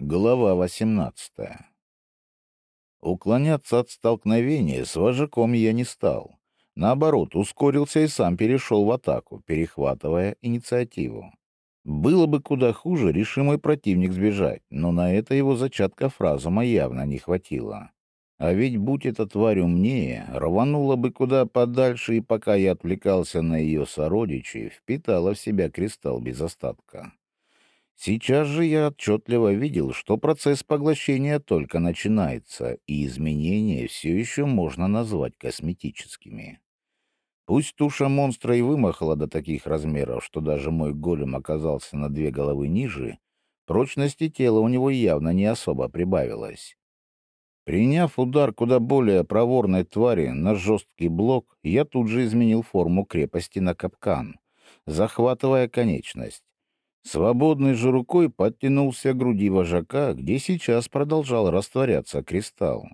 Глава 18 Уклоняться от столкновения с вожаком я не стал. Наоборот, ускорился и сам перешел в атаку, перехватывая инициативу. Было бы куда хуже решимый противник сбежать, но на это его зачатков разума явно не хватило. А ведь, будь эта тварь умнее, рванула бы куда подальше, и пока я отвлекался на ее сородичей, впитала в себя кристалл без остатка. Сейчас же я отчетливо видел, что процесс поглощения только начинается, и изменения все еще можно назвать косметическими. Пусть туша монстра и вымахала до таких размеров, что даже мой голем оказался на две головы ниже, прочности тела у него явно не особо прибавилось. Приняв удар куда более проворной твари на жесткий блок, я тут же изменил форму крепости на капкан, захватывая конечность. Свободной же рукой подтянулся к груди вожака, где сейчас продолжал растворяться кристалл.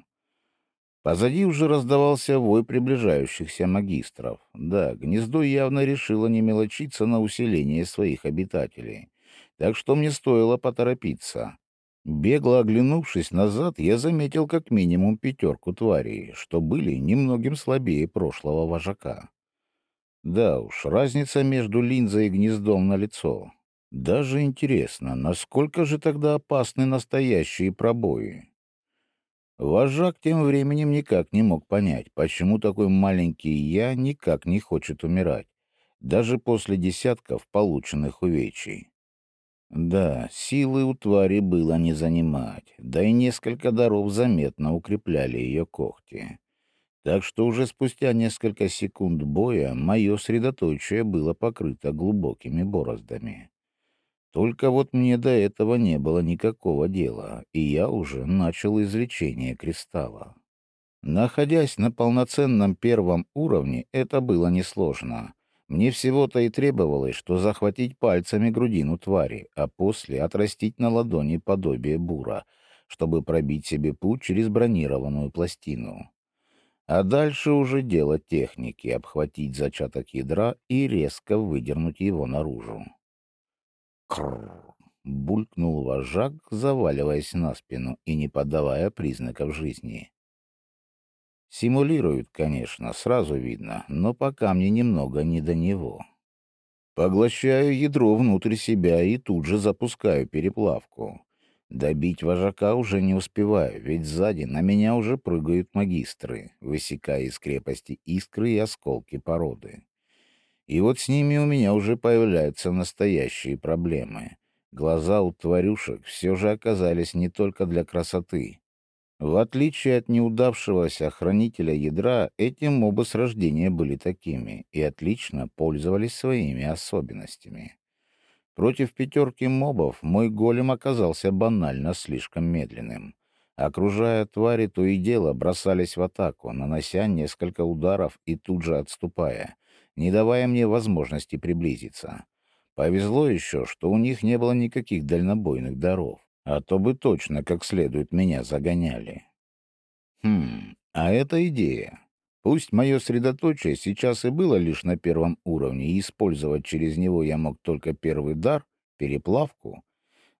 Позади уже раздавался вой приближающихся магистров. Да, гнездо явно решило не мелочиться на усиление своих обитателей. Так что мне стоило поторопиться. Бегло оглянувшись назад, я заметил как минимум пятерку тварей, что были немногим слабее прошлого вожака. Да уж, разница между линзой и гнездом на лицо. Даже интересно, насколько же тогда опасны настоящие пробои? Вожак тем временем никак не мог понять, почему такой маленький я никак не хочет умирать, даже после десятков полученных увечий. Да, силы у твари было не занимать, да и несколько даров заметно укрепляли ее когти. Так что уже спустя несколько секунд боя мое средоточие было покрыто глубокими бороздами. Только вот мне до этого не было никакого дела, и я уже начал извлечение кристалла. Находясь на полноценном первом уровне, это было несложно. Мне всего-то и требовалось, что захватить пальцами грудину твари, а после отрастить на ладони подобие бура, чтобы пробить себе путь через бронированную пластину. А дальше уже дело техники — обхватить зачаток ядра и резко выдернуть его наружу. Крррр! булькнул вожак, заваливаясь на спину и не подавая признаков жизни. Симулируют, конечно, сразу видно, но пока мне немного не до него. Поглощаю ядро внутрь себя и тут же запускаю переплавку. Добить вожака уже не успеваю, ведь сзади на меня уже прыгают магистры, высекая из крепости искры и осколки породы. И вот с ними у меня уже появляются настоящие проблемы. Глаза у тварюшек все же оказались не только для красоты. В отличие от неудавшегося хранителя ядра, эти мобы с рождения были такими и отлично пользовались своими особенностями. Против пятерки мобов мой голем оказался банально слишком медленным. Окружая твари, то и дело бросались в атаку, нанося несколько ударов и тут же отступая, не давая мне возможности приблизиться. Повезло еще, что у них не было никаких дальнобойных даров, а то бы точно как следует меня загоняли. Хм, а это идея. Пусть мое средоточие сейчас и было лишь на первом уровне, и использовать через него я мог только первый дар, переплавку,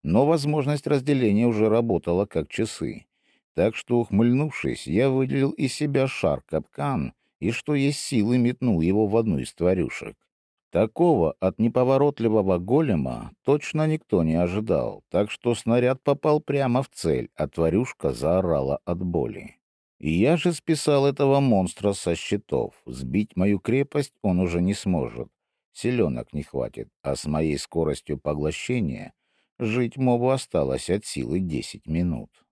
но возможность разделения уже работала как часы. Так что, ухмыльнувшись, я выделил из себя шар-капкан и, что есть силы, метнул его в одну из тварюшек. Такого от неповоротливого голема точно никто не ожидал, так что снаряд попал прямо в цель, а тварюшка заорала от боли. И я же списал этого монстра со счетов. Сбить мою крепость он уже не сможет. Селенок не хватит, а с моей скоростью поглощения жить мобу осталось от силы десять минут.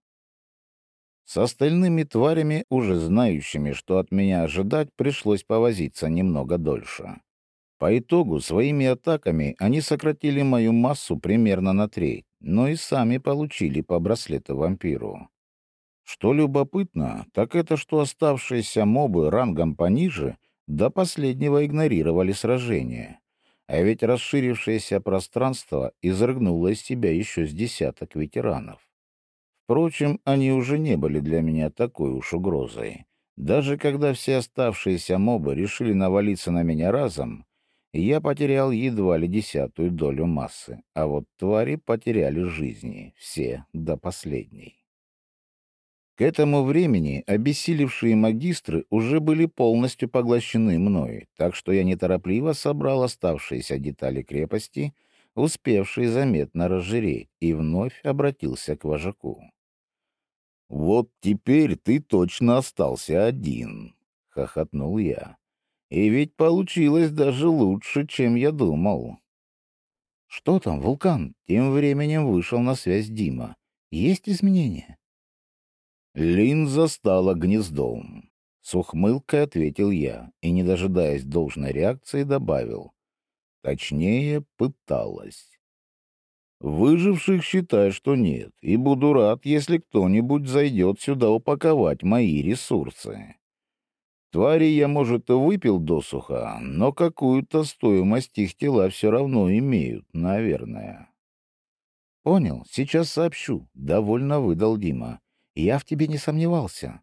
С остальными тварями, уже знающими, что от меня ожидать, пришлось повозиться немного дольше. По итогу своими атаками они сократили мою массу примерно на треть, но и сами получили по браслету вампиру. Что любопытно, так это что оставшиеся мобы рангом пониже до последнего игнорировали сражение. А ведь расширившееся пространство изрыгнуло из себя еще с десяток ветеранов. Впрочем, они уже не были для меня такой уж угрозой. Даже когда все оставшиеся мобы решили навалиться на меня разом, я потерял едва ли десятую долю массы, а вот твари потеряли жизни, все до последней. К этому времени обессилевшие магистры уже были полностью поглощены мной, так что я неторопливо собрал оставшиеся детали крепости, успевшие заметно разжиреть, и вновь обратился к вожаку. «Вот теперь ты точно остался один», — хохотнул я. «И ведь получилось даже лучше, чем я думал». «Что там, вулкан?» Тем временем вышел на связь Дима. «Есть изменения?» Линза стала гнездом. С ухмылкой ответил я и, не дожидаясь должной реакции, добавил. Точнее, пыталась. Выживших считай, что нет, и буду рад, если кто-нибудь зайдет сюда упаковать мои ресурсы. Твари я, может, и выпил досуха, но какую-то стоимость их тела все равно имеют, наверное. — Понял, сейчас сообщу, — довольно выдал Дима. Я в тебе не сомневался.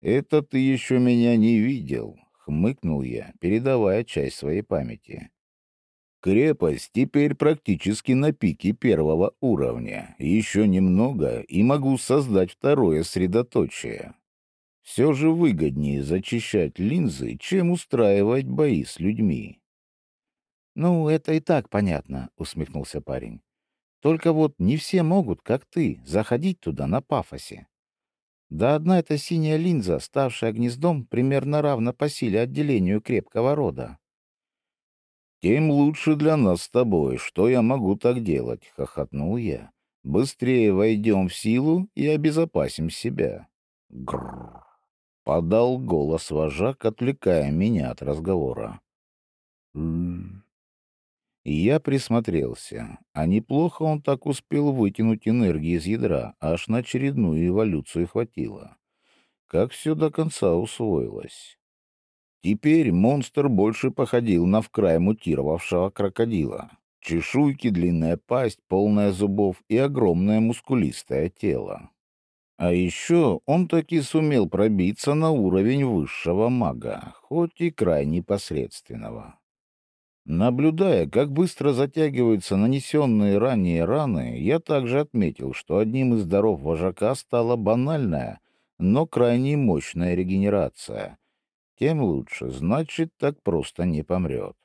«Это ты еще меня не видел», — хмыкнул я, передавая часть своей памяти. «Крепость теперь практически на пике первого уровня. Еще немного, и могу создать второе средоточие. Все же выгоднее зачищать линзы, чем устраивать бои с людьми». «Ну, это и так понятно», — усмехнулся парень. Только вот не все могут, как ты, заходить туда на пафосе. Да одна эта синяя линза, ставшая гнездом, примерно равна по силе отделению крепкого рода. «Тем лучше для нас с тобой. Что я могу так делать?» — хохотнул я. «Быстрее войдем в силу и обезопасим себя». Грррр. Подал голос вожак, отвлекая меня от разговора. И я присмотрелся, а неплохо он так успел вытянуть энергии из ядра, аж на очередную эволюцию хватило. Как все до конца усвоилось. Теперь монстр больше походил на вкрай мутировавшего крокодила. Чешуйки, длинная пасть, полная зубов и огромное мускулистое тело. А еще он таки сумел пробиться на уровень высшего мага, хоть и крайне посредственного. Наблюдая, как быстро затягиваются нанесенные ранее раны, я также отметил, что одним из даров вожака стала банальная, но крайне мощная регенерация. Тем лучше, значит, так просто не помрет.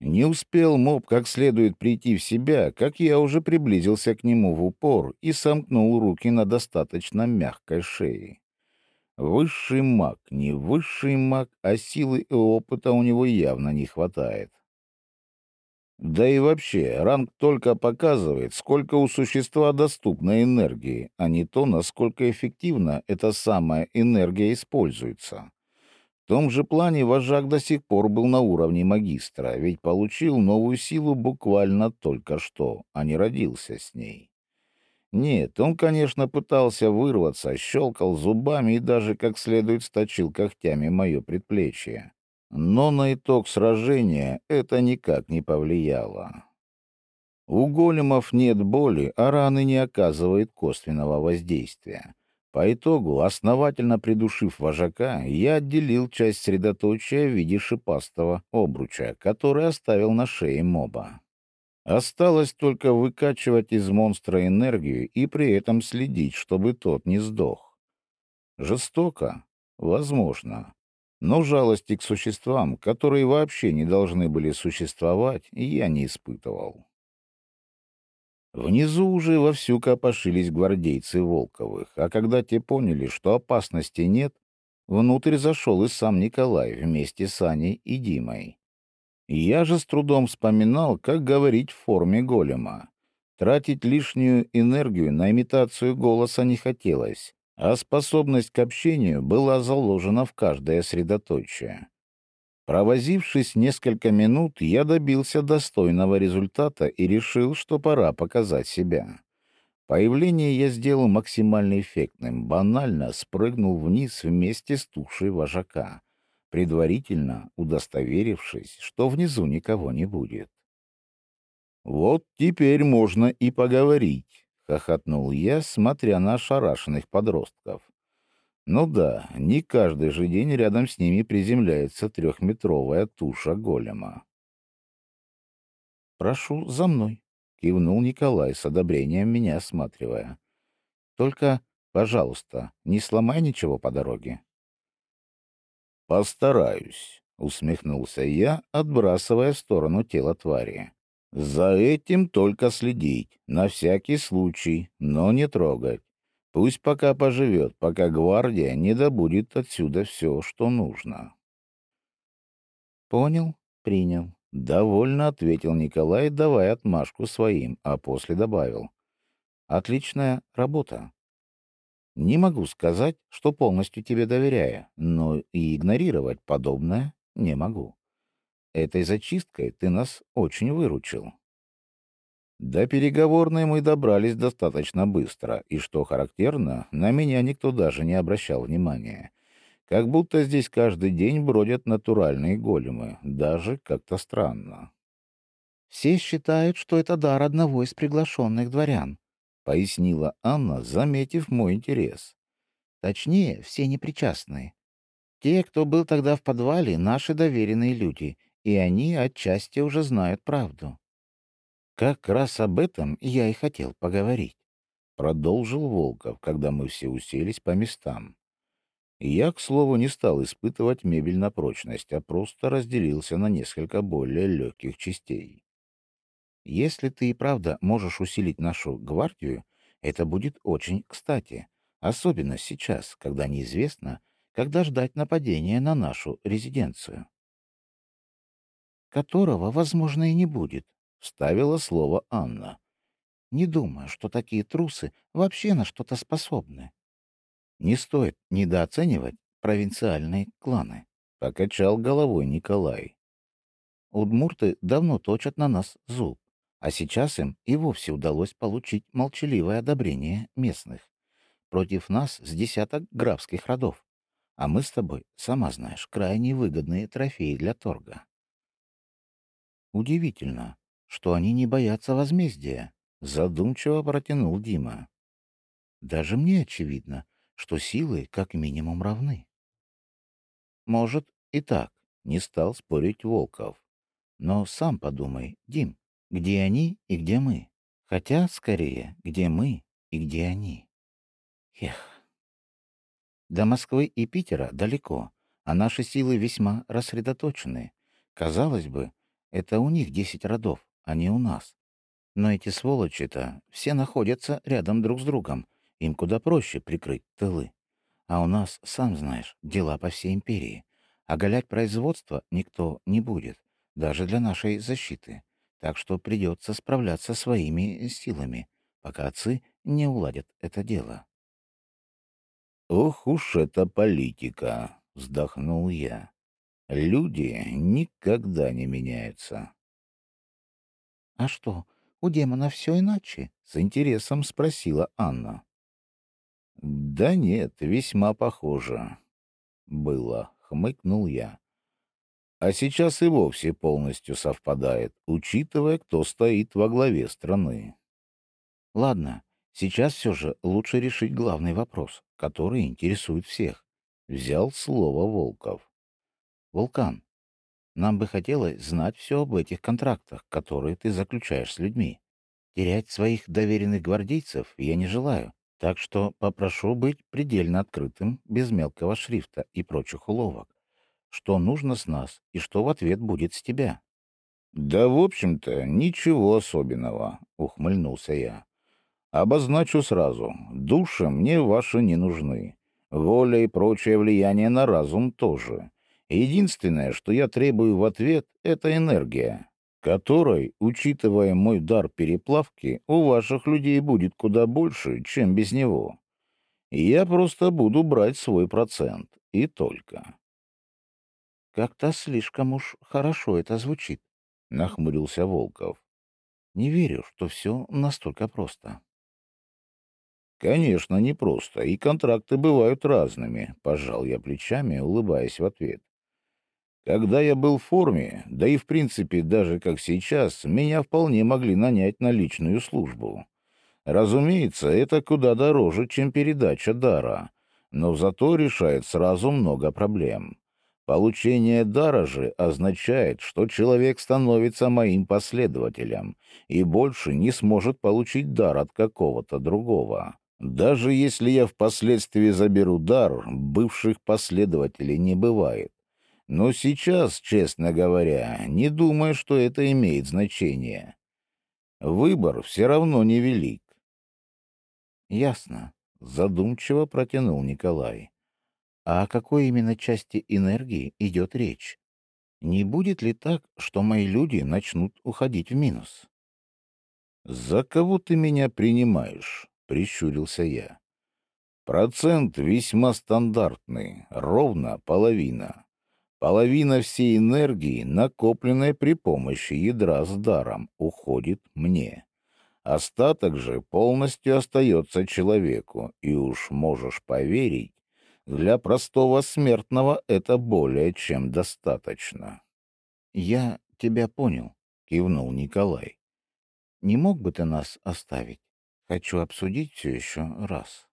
Не успел моб как следует прийти в себя, как я уже приблизился к нему в упор и сомкнул руки на достаточно мягкой шее. Высший маг, не высший маг, а силы и опыта у него явно не хватает. Да и вообще, ранг только показывает, сколько у существа доступно энергии, а не то, насколько эффективно эта самая энергия используется. В том же плане вожак до сих пор был на уровне магистра, ведь получил новую силу буквально только что, а не родился с ней. Нет, он, конечно, пытался вырваться, щелкал зубами и даже как следует сточил когтями мое предплечье. Но на итог сражения это никак не повлияло. У големов нет боли, а раны не оказывают косвенного воздействия. По итогу, основательно придушив вожака, я отделил часть средоточия в виде шипастого обруча, который оставил на шее моба. Осталось только выкачивать из монстра энергию и при этом следить, чтобы тот не сдох. Жестоко? Возможно. Но жалости к существам, которые вообще не должны были существовать, я не испытывал. Внизу уже вовсю копошились гвардейцы Волковых, а когда те поняли, что опасности нет, внутрь зашел и сам Николай вместе с Аней и Димой. Я же с трудом вспоминал, как говорить в форме голема. Тратить лишнюю энергию на имитацию голоса не хотелось, а способность к общению была заложена в каждое средоточие. Провозившись несколько минут, я добился достойного результата и решил, что пора показать себя. Появление я сделал максимально эффектным, банально спрыгнул вниз вместе с тушей вожака, предварительно удостоверившись, что внизу никого не будет. Вот теперь можно и поговорить. — хохотнул я, смотря на ошарашенных подростков. Ну да, не каждый же день рядом с ними приземляется трехметровая туша голема. «Прошу за мной», — кивнул Николай с одобрением меня осматривая. «Только, пожалуйста, не сломай ничего по дороге». «Постараюсь», — усмехнулся я, отбрасывая в сторону тело твари. «За этим только следить, на всякий случай, но не трогать. Пусть пока поживет, пока гвардия не добудет отсюда все, что нужно». «Понял, принял», — довольно ответил Николай, давая отмашку своим, а после добавил. «Отличная работа. Не могу сказать, что полностью тебе доверяю, но и игнорировать подобное не могу. Этой зачисткой ты нас очень выручил. До переговорной мы добрались достаточно быстро, и, что характерно, на меня никто даже не обращал внимания. Как будто здесь каждый день бродят натуральные големы, даже как-то странно. «Все считают, что это дар одного из приглашенных дворян», — пояснила Анна, заметив мой интерес. «Точнее, все непричастные. Те, кто был тогда в подвале, наши доверенные люди, и они отчасти уже знают правду. Как раз об этом я и хотел поговорить. Продолжил Волков, когда мы все уселись по местам. Я, к слову, не стал испытывать мебель на прочность, а просто разделился на несколько более легких частей. Если ты и правда можешь усилить нашу гвардию, это будет очень кстати, особенно сейчас, когда неизвестно, когда ждать нападения на нашу резиденцию. Которого, возможно, и не будет, — вставила слово Анна. Не думаю, что такие трусы вообще на что-то способны. Не стоит недооценивать провинциальные кланы, — покачал головой Николай. Удмурты давно точат на нас зуб, а сейчас им и вовсе удалось получить молчаливое одобрение местных. Против нас с десяток графских родов. А мы с тобой, сама знаешь, крайне выгодные трофеи для торга. Удивительно, что они не боятся возмездия, задумчиво протянул Дима. Даже мне очевидно, что силы как минимум равны. Может, и так, не стал спорить Волков. Но сам подумай, Дим, где они и где мы? Хотя, скорее, где мы и где они. Эх. До Москвы и Питера далеко, а наши силы весьма рассредоточены. Казалось бы, это у них десять родов, а не у нас. Но эти сволочи-то все находятся рядом друг с другом. Им куда проще прикрыть тылы. А у нас, сам знаешь, дела по всей империи. Оголять производство никто не будет, даже для нашей защиты. Так что придется справляться своими силами, пока отцы не уладят это дело. «Ох уж эта политика!» — вздохнул я. «Люди никогда не меняются». «А что, у демона все иначе?» — с интересом спросила Анна. «Да нет, весьма похоже. Было», — хмыкнул я. «А сейчас и вовсе полностью совпадает, учитывая, кто стоит во главе страны». «Ладно, сейчас все же лучше решить главный вопрос который интересует всех. Взял слово Волков. «Вулкан, нам бы хотелось знать все об этих контрактах, которые ты заключаешь с людьми. Терять своих доверенных гвардейцев я не желаю, так что попрошу быть предельно открытым, без мелкого шрифта и прочих уловок. Что нужно с нас и что в ответ будет с тебя?» «Да, в общем-то, ничего особенного», — ухмыльнулся я. Обозначу сразу. Души мне ваши не нужны. Воля и прочее влияние на разум тоже. Единственное, что я требую в ответ, — это энергия, которой, учитывая мой дар переплавки, у ваших людей будет куда больше, чем без него. Я просто буду брать свой процент, и только. «Как-то слишком уж хорошо это звучит», — нахмурился Волков. «Не верю, что все настолько просто». «Конечно, непросто, и контракты бывают разными», — пожал я плечами, улыбаясь в ответ. «Когда я был в форме, да и в принципе даже как сейчас, меня вполне могли нанять на личную службу. Разумеется, это куда дороже, чем передача дара, но зато решает сразу много проблем. Получение дара же означает, что человек становится моим последователем и больше не сможет получить дар от какого-то другого. Даже если я впоследствии заберу дар, бывших последователей не бывает. Но сейчас, честно говоря, не думаю, что это имеет значение. Выбор все равно невелик. Ясно. Задумчиво протянул Николай. А о какой именно части энергии идет речь? Не будет ли так, что мои люди начнут уходить в минус? «За кого ты меня принимаешь?» — прищурился я. «Процент весьма стандартный, ровно половина. Половина всей энергии, накопленной при помощи ядра с даром, уходит мне. Остаток же полностью остается человеку, и уж можешь поверить, для простого смертного это более чем достаточно. — Я тебя понял, — кивнул Николай. — Не мог бы ты нас оставить? Хочу обсудить все еще раз.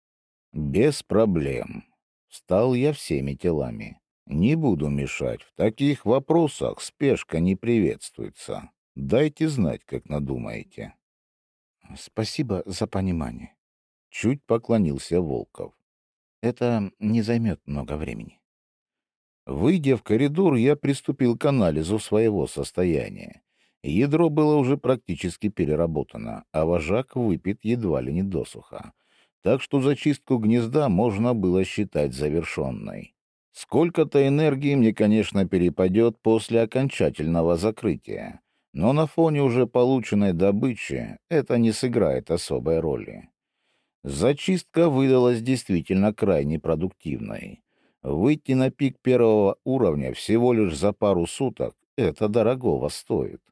— Без проблем. Встал я всеми телами. Не буду мешать. В таких вопросах спешка не приветствуется. Дайте знать, как надумаете. — Спасибо за понимание. Чуть поклонился Волков. Это не займет много времени. Выйдя в коридор, я приступил к анализу своего состояния. Ядро было уже практически переработано, а вожак выпит едва ли не досуха. Так что зачистку гнезда можно было считать завершенной. Сколько-то энергии мне, конечно, перепадет после окончательного закрытия, но на фоне уже полученной добычи это не сыграет особой роли. Зачистка выдалась действительно крайне продуктивной. Выйти на пик первого уровня всего лишь за пару суток — это дорогого стоит.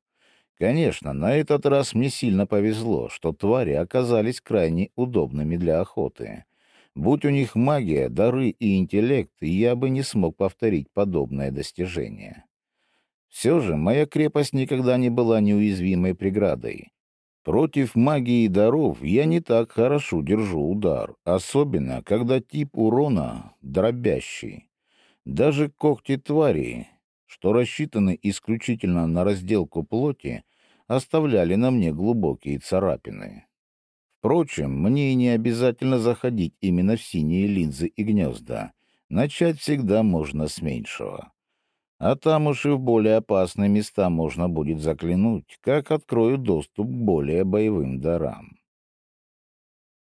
Конечно, на этот раз мне сильно повезло, что твари оказались крайне удобными для охоты. Будь у них магия, дары и интеллект, я бы не смог повторить подобное достижение. Все же моя крепость никогда не была неуязвимой преградой. Против магии даров я не так хорошо держу удар, особенно когда тип урона дробящий. Даже когти твари, что рассчитаны исключительно на разделку плоти, оставляли на мне глубокие царапины. Впрочем, мне и не обязательно заходить именно в синие линзы и гнезда. Начать всегда можно с меньшего. А там уж и в более опасные места можно будет заглянуть, как открою доступ к более боевым дарам.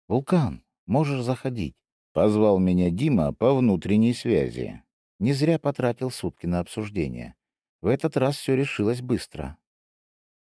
«Вулкан, можешь заходить», — позвал меня Дима по внутренней связи. Не зря потратил сутки на обсуждение. В этот раз все решилось быстро.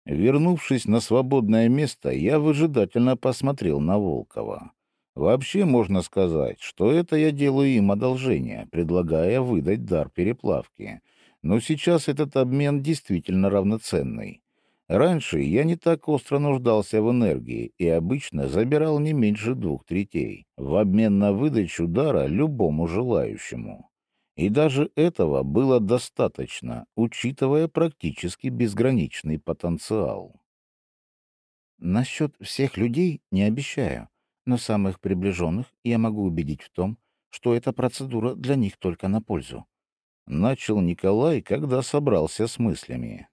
Вернувшись на свободное место, я выжидательно посмотрел на Волкова. Вообще можно сказать, что это я делаю им одолжение, предлагая выдать дар переплавки — но сейчас этот обмен действительно равноценный. Раньше я не так остро нуждался в энергии и обычно забирал не меньше двух третей в обмен на выдачу дара любому желающему. И даже этого было достаточно, учитывая практически безграничный потенциал. Насчет всех людей не обещаю, но самых приближенных я могу убедить в том, что эта процедура для них только на пользу. Начал Николай, когда собрался с мыслями.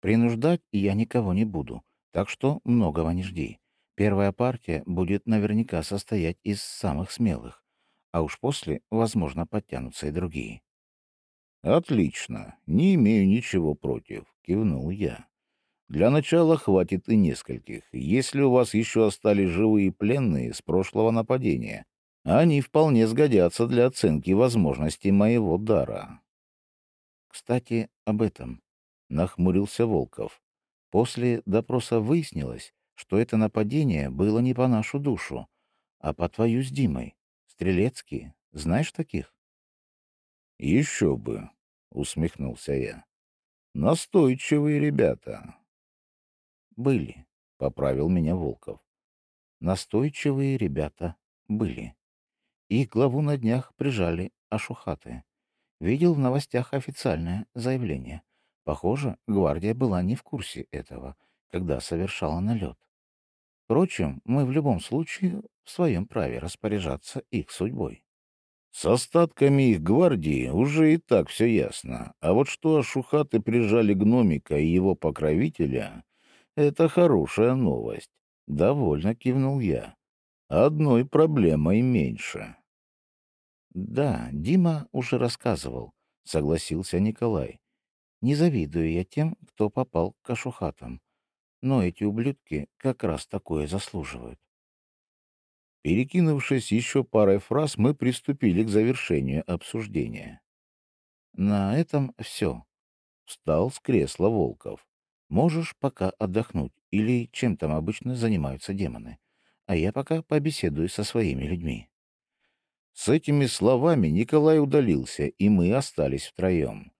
Принуждать я никого не буду, так что многого не жди. Первая партия будет наверняка состоять из самых смелых, а уж после, возможно, подтянутся и другие. «Отлично, не имею ничего против», — кивнул я. «Для начала хватит и нескольких. Если у вас еще остались живые пленные с прошлого нападения, они вполне сгодятся для оценки возможностей моего дара». Кстати, об этом. Нахмурился Волков. После допроса выяснилось, что это нападение было не по нашу душу, а по твою с Димой. Стрелецкие. Знаешь таких? Еще бы, усмехнулся я. Настойчивые ребята. Были, поправил меня Волков. Настойчивые ребята были. Их главу на днях прижали Ашухаты. Видел в новостях официальное заявление. Похоже, гвардия была не в курсе этого, когда совершала налет. Впрочем, мы в любом случае в своем праве распоряжаться их судьбой. С остатками их гвардии уже и так все ясно. А вот что ашухаты прижали гномика и его покровителя, это хорошая новость. Довольно кивнул я. Одной проблемой меньше. Да, Дима уже рассказывал, согласился Николай. Не завидую я тем, кто попал к ашухатам. Но эти ублюдки как раз такое заслуживают. Перекинувшись еще парой фраз, мы приступили к завершению обсуждения. На этом все. Встал с кресла Волков. Можешь пока отдохнуть, или чем там обычно занимаются демоны. А я пока побеседую со своими людьми. С этими словами Николай удалился, и мы остались втроем.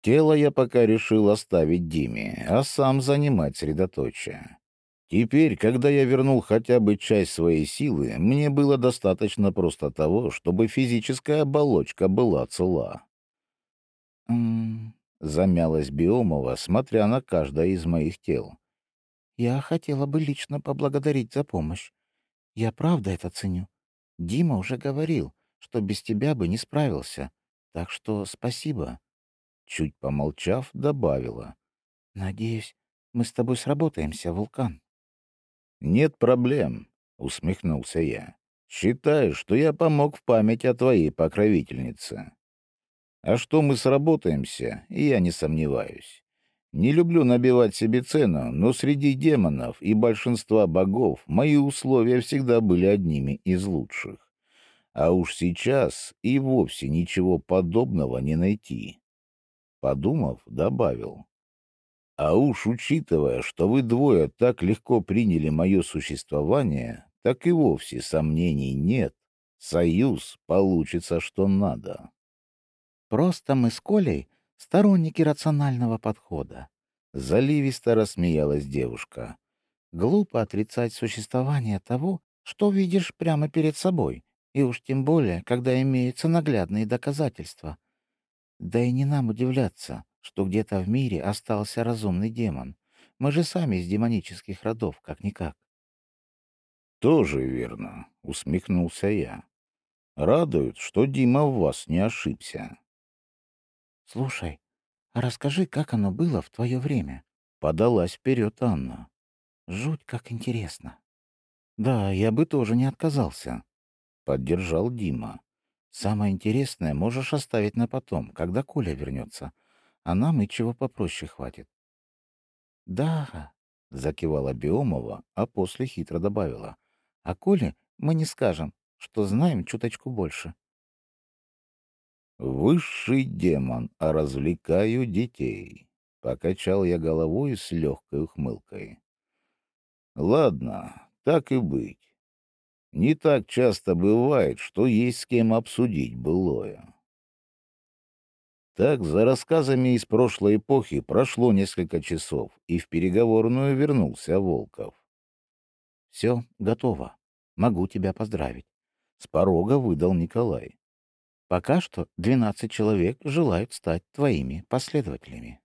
Тело я пока решил оставить Диме, а сам занимать средоточие. Теперь, когда я вернул хотя бы часть своей силы, мне было достаточно просто того, чтобы физическая оболочка была цела. Замялась Биомова, смотря на каждое из моих тел. «Я хотела бы лично поблагодарить за помощь. Я правда это ценю. Дима уже говорил, что без тебя бы не справился, так что спасибо». Чуть помолчав, добавила. «Надеюсь, мы с тобой сработаемся, Вулкан». «Нет проблем», — усмехнулся я. «Считай, что я помог в память о твоей покровительнице. А что мы сработаемся, я не сомневаюсь. Не люблю набивать себе цену, но среди демонов и большинства богов мои условия всегда были одними из лучших. А уж сейчас и вовсе ничего подобного не найти». Подумав, добавил. А уж учитывая, что вы двое так легко приняли мое существование, так и вовсе сомнений нет. Союз получится что надо. Просто мы с Колей сторонники рационального подхода. Заливисто рассмеялась девушка. Глупо отрицать существование того, что видишь прямо перед собой, и уж тем более, когда имеются наглядные доказательства. Да и не нам удивляться, что где-то в мире остался разумный демон. Мы же сами из демонических родов, как-никак. — Тоже верно, — усмехнулся я. — Радует, что Дима в вас не ошибся. — Слушай, а расскажи, как оно было в твое время? — подалась вперед Анна. — Жуть, как интересно. — Да, я бы тоже не отказался, — поддержал Дима. — Самое интересное можешь оставить на потом, когда Коля вернется а нам и чего попроще хватит. — Да, — закивала Биомова, а после хитро добавила. — А Коле мы не скажем, что знаем чуточку больше. «Высший демон, а развлекаю детей», — покачал я головой с легкой ухмылкой. «Ладно, так и быть. Не так часто бывает, что есть с кем обсудить былое. Так, за рассказами из прошлой эпохи прошло несколько часов, и в переговорную вернулся Волков. «Все, готово. Могу тебя поздравить», — с порога выдал Николай. «Пока что двенадцать человек желают стать твоими последователями».